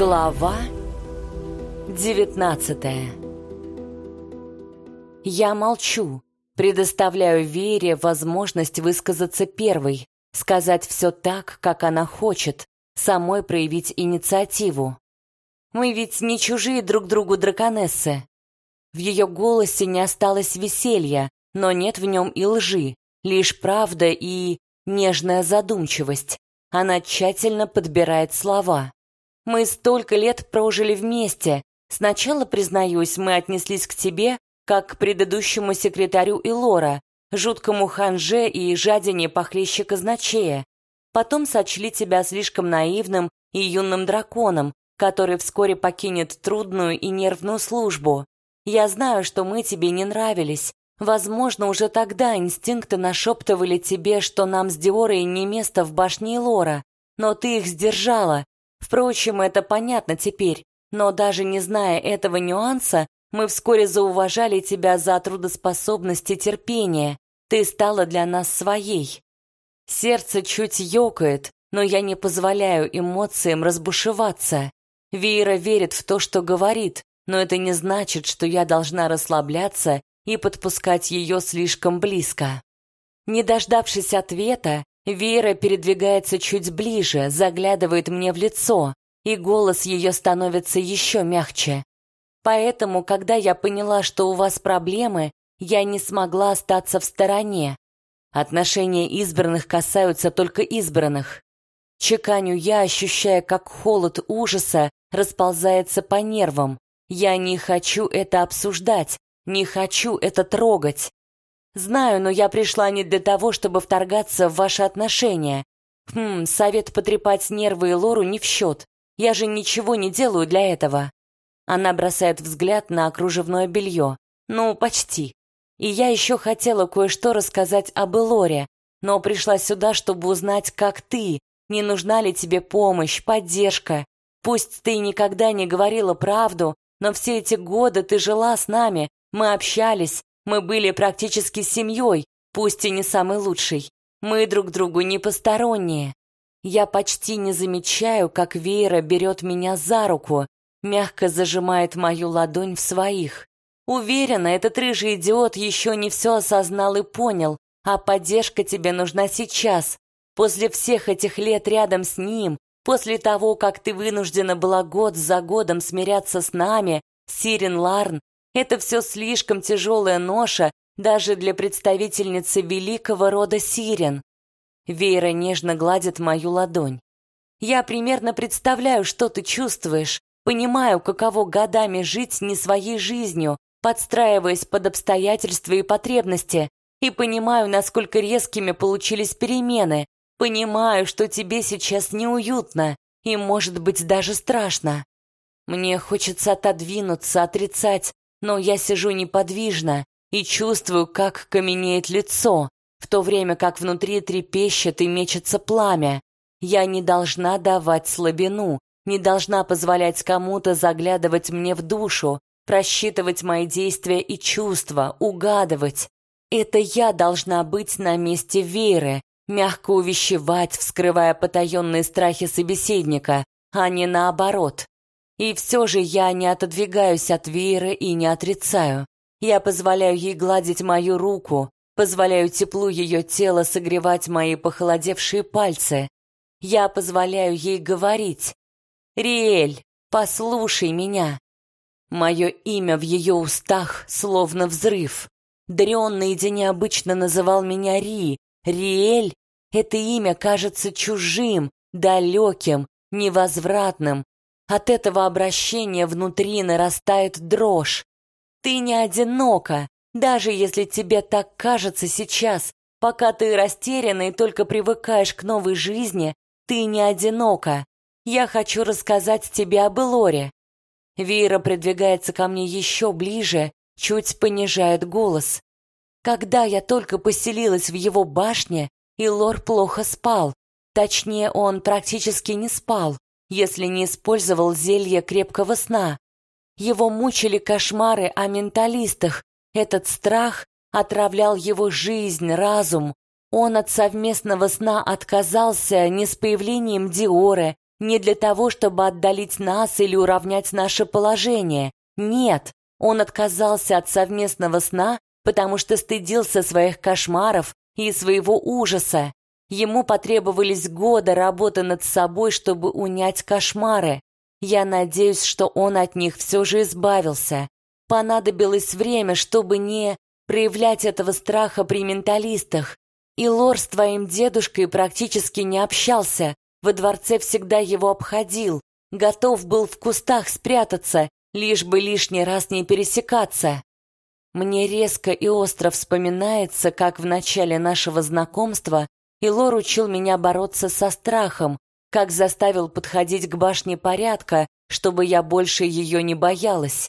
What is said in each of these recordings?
Глава 19 Я молчу, предоставляю Вере возможность высказаться первой, сказать все так, как она хочет, самой проявить инициативу. Мы ведь не чужие друг другу драконессы. В ее голосе не осталось веселья, но нет в нем и лжи, лишь правда и нежная задумчивость. Она тщательно подбирает слова. Мы столько лет прожили вместе. Сначала, признаюсь, мы отнеслись к тебе, как к предыдущему секретарю Илора, жуткому ханже и жадине похлеще казначея. Потом сочли тебя слишком наивным и юным драконом, который вскоре покинет трудную и нервную службу. Я знаю, что мы тебе не нравились. Возможно, уже тогда инстинкты нашептывали тебе, что нам с Диорой не место в башне Лора, но ты их сдержала. Впрочем, это понятно теперь, но даже не зная этого нюанса, мы вскоре зауважали тебя за трудоспособность и терпение. Ты стала для нас своей. Сердце чуть ёкает, но я не позволяю эмоциям разбушеваться. Вера верит в то, что говорит, но это не значит, что я должна расслабляться и подпускать ее слишком близко. Не дождавшись ответа, Вера передвигается чуть ближе, заглядывает мне в лицо, и голос ее становится еще мягче. Поэтому, когда я поняла, что у вас проблемы, я не смогла остаться в стороне. Отношения избранных касаются только избранных. Чеканю я, ощущая, как холод ужаса расползается по нервам. Я не хочу это обсуждать, не хочу это трогать. Знаю, но я пришла не для того, чтобы вторгаться в ваши отношения. Хм, совет потрепать нервы и Лору не в счет. Я же ничего не делаю для этого. Она бросает взгляд на кружевное белье. Ну, почти. И я еще хотела кое-что рассказать об Элоре, но пришла сюда, чтобы узнать, как ты, не нужна ли тебе помощь, поддержка. Пусть ты никогда не говорила правду, но все эти годы ты жила с нами, мы общались, мы были практически семьей, пусть и не самой лучшей. Мы друг другу не посторонние. Я почти не замечаю, как Вера берет меня за руку, мягко зажимает мою ладонь в своих. Уверена, этот рыжий идиот еще не все осознал и понял, а поддержка тебе нужна сейчас. После всех этих лет рядом с ним, после того, как ты вынуждена была год за годом смиряться с нами, Сирен Ларн, это все слишком тяжелая ноша даже для представительницы великого рода Сирен. Вейра нежно гладит мою ладонь. Я примерно представляю, что ты чувствуешь, понимаю, каково годами жить не своей жизнью, подстраиваясь под обстоятельства и потребности, и понимаю, насколько резкими получились перемены, понимаю, что тебе сейчас неуютно и, может быть, даже страшно. Мне хочется отодвинуться, отрицать, но я сижу неподвижно и чувствую, как каменеет лицо, в то время как внутри трепещет и мечется пламя. Я не должна давать слабину, не должна позволять кому-то заглядывать мне в душу, просчитывать мои действия и чувства, угадывать. Это я должна быть на месте Веры, мягко увещевать, вскрывая потаенные страхи собеседника, а не наоборот. И все же я не отодвигаюсь от Веры и не отрицаю. Я позволяю ей гладить мою руку, позволяю теплу ее тела согревать мои похолодевшие пальцы. Я позволяю ей говорить. «Риэль, послушай меня». Мое имя в ее устах словно взрыв. Дрион наедине обычно называл меня Ри. Риэль — это имя кажется чужим, далеким, невозвратным, от этого обращения внутри нарастает дрожь. Ты не одинока, даже если тебе так кажется сейчас, пока ты растеряна и только привыкаешь к новой жизни, ты не одинока. Я хочу рассказать тебе об Элоре. Вира придвигается ко мне еще ближе, чуть понижает голос. Когда я только поселилась в его башне, Илор плохо спал. Точнее, он практически не спал если не использовал зелье крепкого сна. Его мучили кошмары о менталистах. Этот страх отравлял его жизнь, разум. Он от совместного сна отказался не с появлением Диоры, Не для того, чтобы отдалить нас или уравнять наше положение. Нет, он отказался от совместного сна, потому что стыдился своих кошмаров и своего ужаса. Ему потребовались годы работы над собой, чтобы унять кошмары. Я надеюсь, что он от них все же избавился. Понадобилось время, чтобы не проявлять этого страха при менталистах. И Лор с твоим дедушкой практически не общался, во дворце всегда его обходил, готов был в кустах спрятаться, лишь бы лишний раз не пересекаться. Мне резко и остро вспоминается, как в начале нашего знакомства Илор учил меня бороться со страхом, как заставил подходить к башне порядка, чтобы я больше ее не боялась.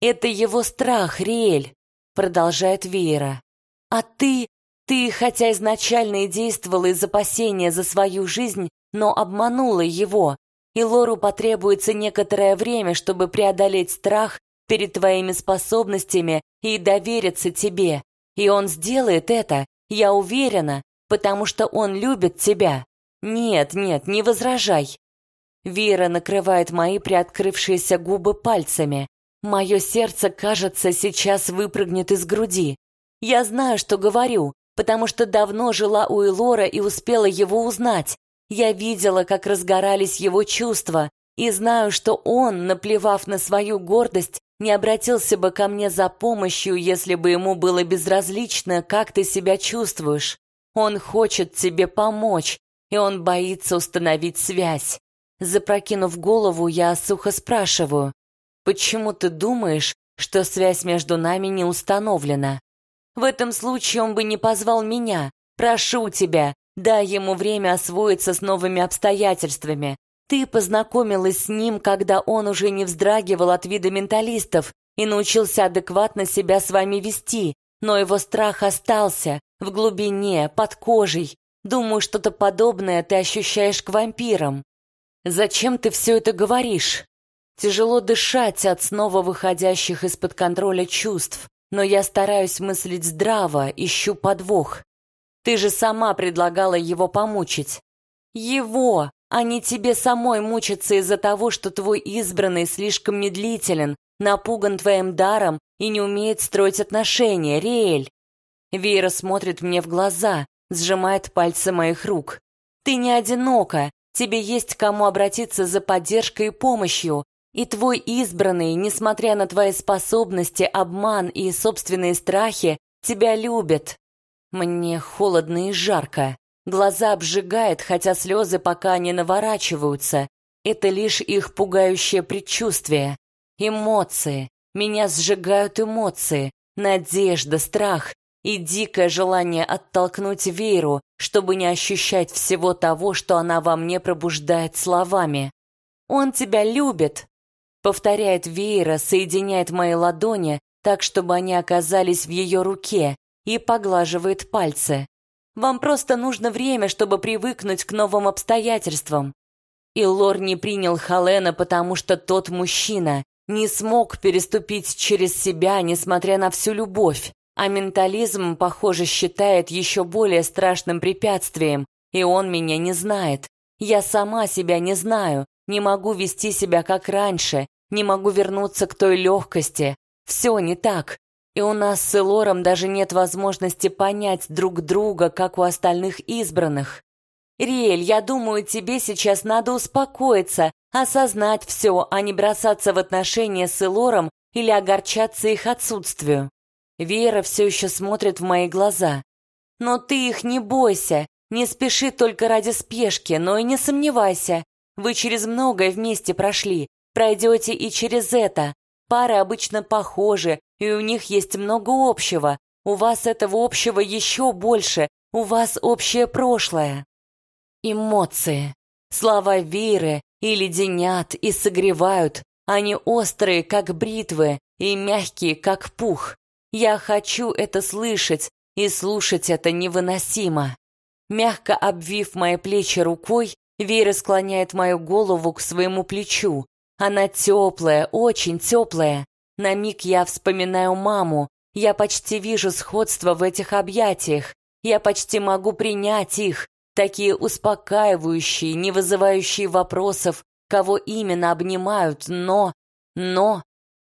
«Это его страх, Риэль», — продолжает Вера. «А ты, ты, хотя изначально и действовала из опасения за свою жизнь, но обманула его, и Лору потребуется некоторое время, чтобы преодолеть страх перед твоими способностями и довериться тебе. И он сделает это, я уверена, потому что он любит тебя. Нет, нет, не возражай. Вера накрывает мои приоткрывшиеся губы пальцами. Мое сердце, кажется, сейчас выпрыгнет из груди. Я знаю, что говорю, потому что давно жила у Элора и успела его узнать. Я видела, как разгорались его чувства, и знаю, что он, наплевав на свою гордость, не обратился бы ко мне за помощью, если бы ему было безразлично, как ты себя чувствуешь. Он хочет тебе помочь, и он боится установить связь. Запрокинув голову, я сухо спрашиваю, почему ты думаешь, что связь между нами не установлена? В этом случае он бы не позвал меня. Прошу тебя, дай ему время освоиться с новыми обстоятельствами. Ты познакомилась с ним, когда он уже не вздрагивал от вида менталистов и научился адекватно себя с вами вести, но его страх остался в глубине, под кожей. Думаю, что-то подобное ты ощущаешь к вампирам. Зачем ты все это говоришь? Тяжело дышать от снова выходящих из-под контроля чувств, но я стараюсь мыслить здраво, ищу подвох. Ты же сама предлагала его помучить. Его, а не тебе самой мучиться из-за того, что твой избранный слишком медлителен, напуган твоим даром и не умеет строить отношения, Риэль. Вера смотрит мне в глаза, сжимает пальцы моих рук. Ты не одинока, тебе есть к кому обратиться за поддержкой и помощью, и твой избранный, несмотря на твои способности, обман и собственные страхи, тебя любит. Мне холодно и жарко. Глаза обжигает, хотя слезы пока не наворачиваются. Это лишь их пугающее предчувствие. Эмоции. Меня сжигают эмоции. Надежда, страх и дикое желание оттолкнуть Веру, чтобы не ощущать всего того, что она во мне пробуждает словами. «Он тебя любит», — повторяет Вера, соединяет мои ладони так, чтобы они оказались в ее руке, и поглаживает пальцы. Вам просто нужно время, чтобы привыкнуть к новым обстоятельствам. И Лор не принял Халена, потому что тот мужчина не смог переступить через себя, несмотря на всю любовь. А ментализм, похоже, считает еще более страшным препятствием, и он меня не знает. Я сама себя не знаю, не могу вести себя как раньше, не могу вернуться к той легкости. Все не так. И у нас с Элором даже нет возможности понять друг друга, как у остальных избранных. Риэль, я думаю, тебе сейчас надо успокоиться, осознать все, а не бросаться в отношения с Элором или огорчаться их отсутствию. Вера все еще смотрит в мои глаза. Но ты их не бойся, не спеши только ради спешки, но и не сомневайся. Вы через многое вместе прошли, пройдете и через это. Пары обычно похожи, и у них есть много общего. У вас этого общего еще больше, у вас общее прошлое. Эмоции. Слова веры и леденят, и согревают. Они острые, как бритвы, и мягкие, как пух. Я хочу это слышать, и слушать это невыносимо. Мягко обвив мои плечи рукой, Вера склоняет мою голову к своему плечу. Она теплая, очень теплая. На миг я вспоминаю маму. Я почти вижу сходство в этих объятиях. Я почти могу принять их. такие успокаивающие, не вызывающие вопросов, кого именно обнимают, но... но...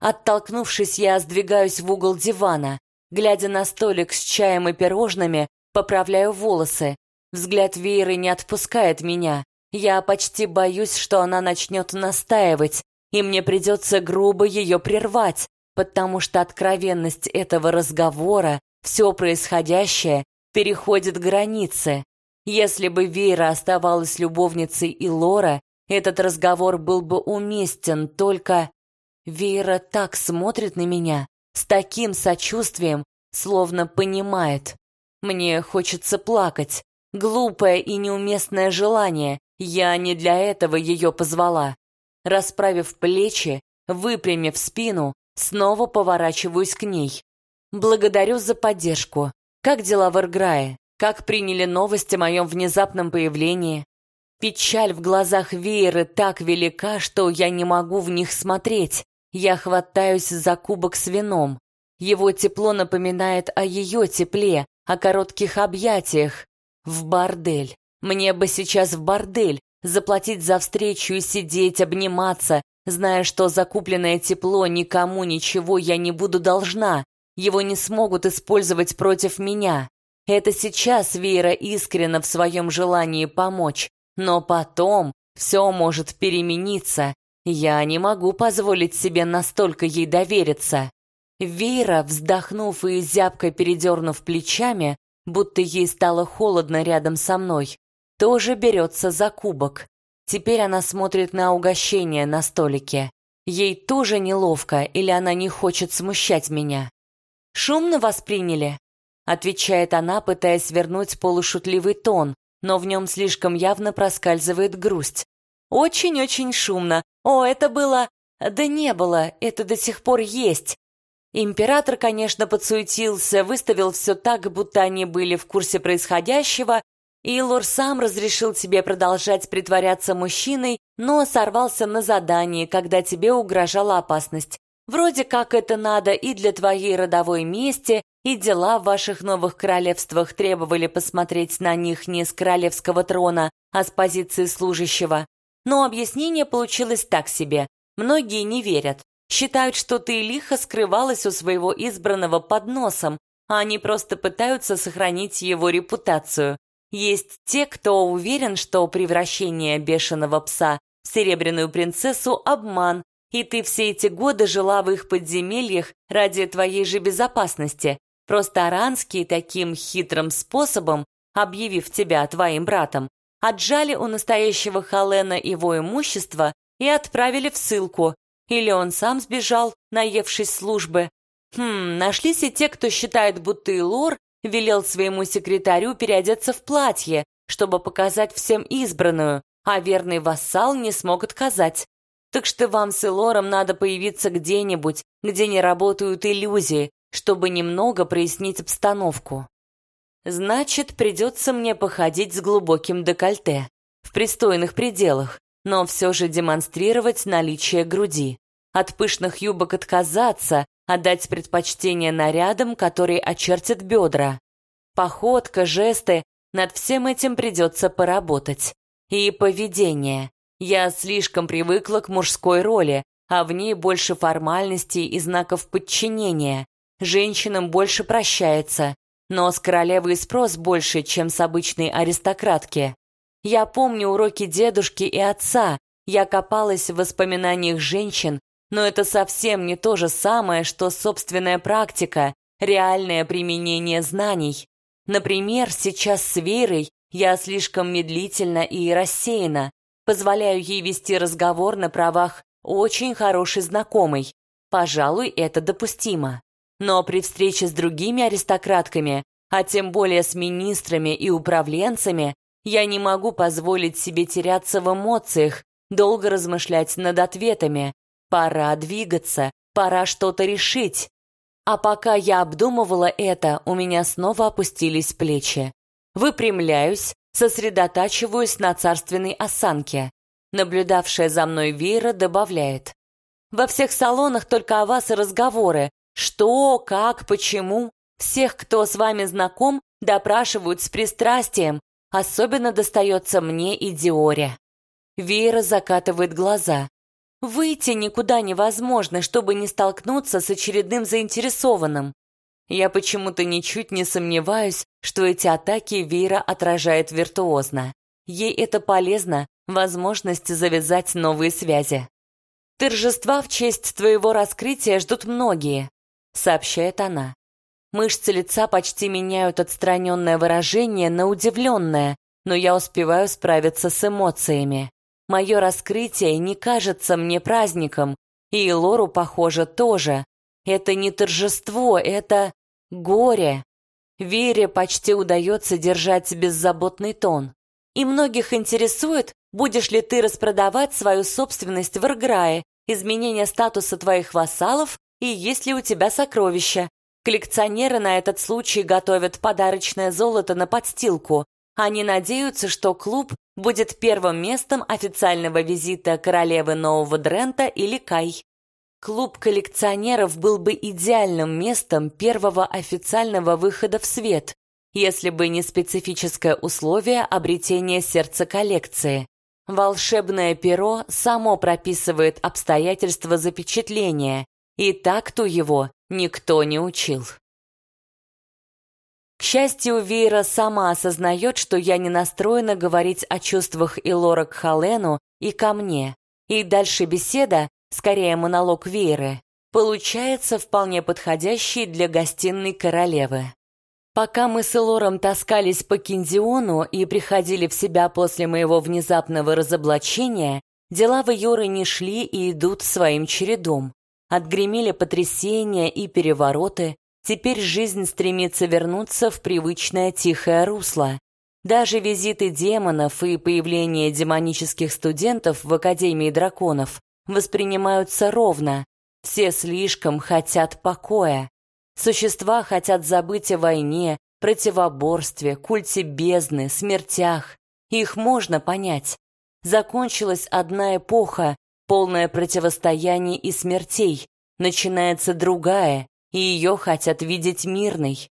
Оттолкнувшись, я сдвигаюсь в угол дивана. Глядя на столик с чаем и пирожными, поправляю волосы. Взгляд Вейры не отпускает меня. Я почти боюсь, что она начнет настаивать, и мне придется грубо ее прервать, потому что откровенность этого разговора, все происходящее, переходит границы. Если бы Вейра оставалась любовницей и Лора, этот разговор был бы уместен, только... Вейра так смотрит на меня, с таким сочувствием, словно понимает. Мне хочется плакать. Глупое и неуместное желание. Я не для этого ее позвала. Расправив плечи, выпрямив спину, снова поворачиваюсь к ней. Благодарю за поддержку. Как дела в Ирграе? Как приняли новости о моем внезапном появлении? Печаль в глазах Вееры так велика, что я не могу в них смотреть. Я хватаюсь за кубок с вином. Его тепло напоминает о ее тепле, о коротких объятиях. В бордель. Мне бы сейчас в бордель, заплатить за встречу и сидеть, обниматься, зная, что закупленное тепло никому ничего я не буду должна. Его не смогут использовать против меня. Это сейчас Вера искренна в своем желании помочь, но потом все может перемениться. Я не могу позволить себе настолько ей довериться. Вера, вздохнув и зябко передернув плечами, будто ей стало холодно рядом со мной, тоже берется за кубок. Теперь она смотрит на угощение на столике. Ей тоже неловко, или она не хочет смущать меня. «Шумно восприняли?» Отвечает она, пытаясь вернуть полушутливый тон, но в нем слишком явно проскальзывает грусть. «Очень-очень шумно. О, это было...» «Да не было, это до сих пор есть. Император, конечно, подсуетился, выставил все так, будто они были в курсе происходящего, и Лор сам разрешил тебе продолжать притворяться мужчиной, но сорвался на задание, когда тебе угрожала опасность. Вроде как это надо и для твоей родовой мести, и дела в ваших новых королевствах требовали посмотреть на них не с королевского трона, а с позиции служащего. Но объяснение получилось так себе. Многие не верят. Считают, что ты лихо скрывалась у своего избранного под носом, а они просто пытаются сохранить его репутацию. Есть те, кто уверен, что превращение бешеного пса в серебряную принцессу – обман, и ты все эти годы жила в их подземельях ради твоей же безопасности. Просто аранские таким хитрым способом, объявив тебя твоим братом, отжали у настоящего Халена его имущество и отправили в ссылку, или он сам сбежал, наевшись службы. Хм, нашлись и те, кто считает, будто и Лор велел своему секретарю переодеться в платье, чтобы показать всем избранную, а верный вассал не смог отказать. Так что вам с Элором надо появиться где-нибудь, где не работают иллюзии, чтобы немного прояснить обстановку. Значит, придется мне походить с глубоким декольте, в пристойных пределах, но все же демонстрировать наличие груди. От пышных юбок отказаться, отдать предпочтение нарядам, которые очертят бедра. Походка, жесты, над всем этим придется поработать. И поведение. Я слишком привыкла к мужской роли, а в ней больше формальностей и знаков подчинения. Женщинам больше прощается, но с королевой спрос больше, чем с обычной аристократки. Я помню уроки дедушки и отца, я копалась в воспоминаниях женщин, но это совсем не то же самое, что собственная практика, реальное применение знаний. Например, сейчас с Верой я слишком медлительно и рассеяна, позволяю ей вести разговор на правах очень хорошей знакомой. Пожалуй, это допустимо. Но при встрече с другими аристократками, а тем более с министрами и управленцами, я не могу позволить себе теряться в эмоциях, долго размышлять над ответами. Пора двигаться, пора что-то решить. А пока я обдумывала это, у меня снова опустились плечи. Выпрямляюсь, сосредотачиваюсь на царственной осанке. Наблюдавшая за мной Вера добавляет. «Во всех салонах только о вас и разговоры. Что, как, почему. Всех, кто с вами знаком, допрашивают с пристрастием, Особенно достается мне и Диоре. Вера закатывает глаза. Выйти никуда невозможно, чтобы не столкнуться с очередным заинтересованным. Я почему-то ничуть не сомневаюсь, что эти атаки Вера отражает виртуозно. Ей это полезно, возможность завязать новые связи. «Торжества в честь твоего раскрытия ждут многие», — сообщает она. Мышцы лица почти меняют отстраненное выражение на удивленное, но я успеваю справиться с эмоциями. Мое раскрытие не кажется мне праздником, и Лору, похоже, тоже. Это не торжество, это горе. Вере почти удается держать беззаботный тон. И многих интересует, будешь ли ты распродавать свою собственность в Ирграе, изменение статуса твоих вассалов и есть ли у тебя сокровища. Коллекционеры на этот случай готовят подарочное золото на подстилку, они надеются, что клуб будет первым местом официального визита королевы Нового Дрента или Кай. Клуб коллекционеров был бы идеальным местом первого официального выхода в свет, если бы не специфическое условие обретения сердца коллекции. Волшебное перо само прописывает обстоятельства запечатления, и такту его никто не учил. К счастью, Вейра сама осознает, что я не настроена говорить о чувствах Илора к Халену и ко мне. И дальше беседа, скорее монолог Вейры, получается вполне подходящий для гостиной королевы. Пока мы с Элором таскались по Киндиону и приходили в себя после моего внезапного разоблачения, дела в Йоры не шли и идут своим чередом. Отгремели потрясения и перевороты, Теперь жизнь стремится вернуться в привычное тихое русло. Даже визиты демонов и появление демонических студентов в Академии драконов воспринимаются ровно. Все слишком хотят покоя. Существа хотят забыть о войне, противоборстве, культе бездны, смертях. Их можно понять. Закончилась одна эпоха, полная противостояний и смертей. Начинается другая, и ее хотят видеть мирной.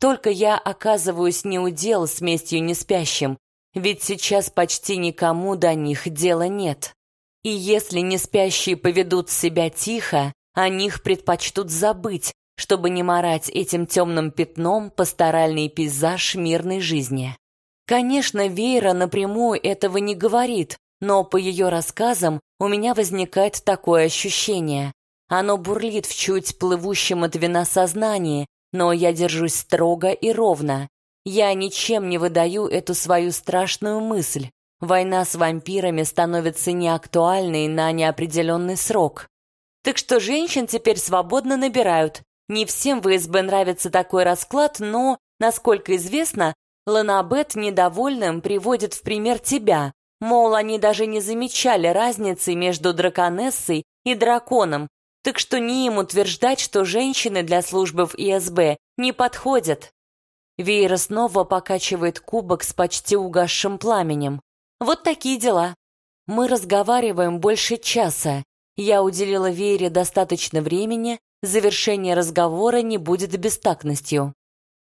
Только я оказываюсь неудел с местью неспящим, ведь сейчас почти никому до них дела нет. И если неспящие поведут себя тихо, о них предпочтут забыть, чтобы не марать этим темным пятном пасторальный пейзаж мирной жизни. Конечно, Вейра напрямую этого не говорит, но по ее рассказам у меня возникает такое ощущение. Оно бурлит в чуть плывущем от вина сознании, но я держусь строго и ровно. Я ничем не выдаю эту свою страшную мысль. Война с вампирами становится неактуальной на неопределенный срок. Так что женщин теперь свободно набирают. Не всем в СБ нравится такой расклад, но, насколько известно, Ланабет недовольным приводит в пример тебя. Мол, они даже не замечали разницы между драконессой и драконом, так что не им утверждать, что женщины для службы в ИСБ не подходят. Вейра снова покачивает кубок с почти угасшим пламенем. Вот такие дела. Мы разговариваем больше часа. Я уделила Вейре достаточно времени, завершение разговора не будет бестактностью.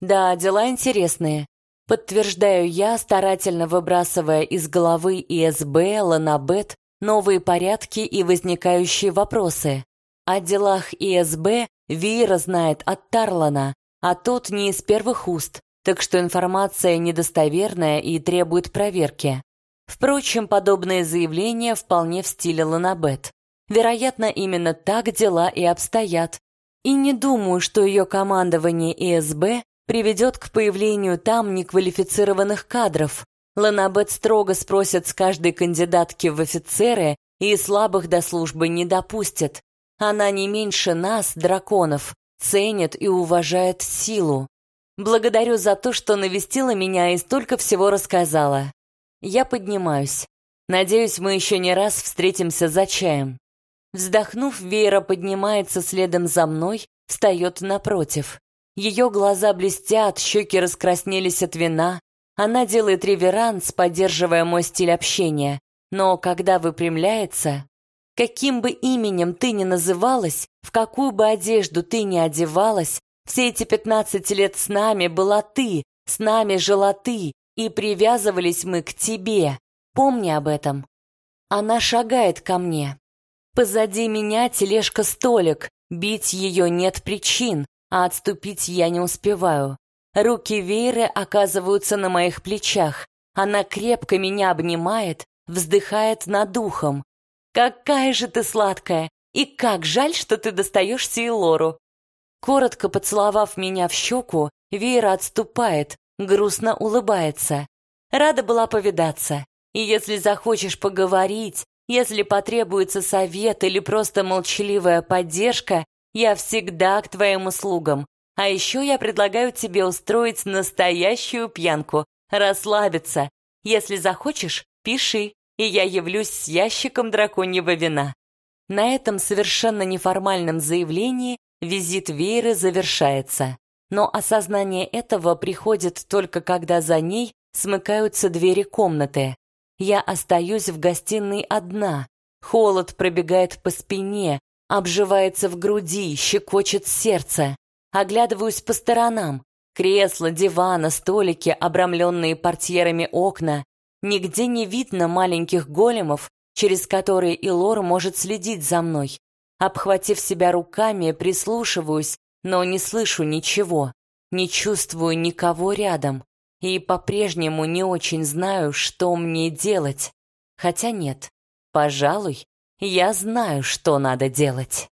Да, дела интересные. Подтверждаю я, старательно выбрасывая из головы ИСБ, Ланабет, новые порядки и возникающие вопросы. О делах ИСБ Вира знает от Тарлана, а тот не из первых уст, так что информация недостоверная и требует проверки. Впрочем, подобные заявления вполне в стиле Ланабет. Вероятно, именно так дела и обстоят. И не думаю, что ее командование ИСБ приведет к появлению там неквалифицированных кадров. Ланабет строго спросит с каждой кандидатки в офицеры и слабых до службы не допустит. Она не меньше нас, драконов, ценит и уважает силу. Благодарю за то, что навестила меня и столько всего рассказала. Я поднимаюсь. Надеюсь, мы еще не раз встретимся за чаем. Вздохнув, Вера поднимается следом за мной, встает напротив. Ее глаза блестят, щеки раскраснелись от вина. Она делает реверанс, поддерживая мой стиль общения. Но когда выпрямляется, Каким бы именем ты ни называлась, в какую бы одежду ты ни одевалась, все эти пятнадцать лет с нами была ты, с нами жила ты, И привязывались мы к тебе. Помни об этом. Она шагает ко мне. Позади меня тележка-столик. Бить ее нет причин, а отступить я не успеваю. Руки Вейры оказываются на моих плечах. Она крепко меня обнимает, вздыхает над духом. «Какая же ты сладкая! И как жаль, что ты достаешься и Лору!» Коротко поцеловав меня в щеку, Вера отступает, грустно улыбается. Рада была повидаться. И если захочешь поговорить, если потребуется совет или просто молчаливая поддержка, я всегда к твоим услугам. А еще я предлагаю тебе устроить настоящую пьянку, расслабиться. Если захочешь, пиши, и я явлюсь с ящиком драконьего вина. На этом совершенно неформальном заявлении визит Вейры завершается. Но осознание этого приходит только когда за ней смыкаются двери комнаты. Я остаюсь в гостиной одна. Холод пробегает по спине, обживается в груди, щекочет сердце. Оглядываюсь по сторонам. Кресла, диваны, столики, обрамленные портьерами окна. Нигде не видно маленьких големов, через которые Илор может следить за мной. Обхватив себя руками, прислушиваюсь, но не слышу ничего, не чувствую никого рядом и по-прежнему не очень знаю, что мне делать. Хотя нет, пожалуй, я знаю, что надо делать.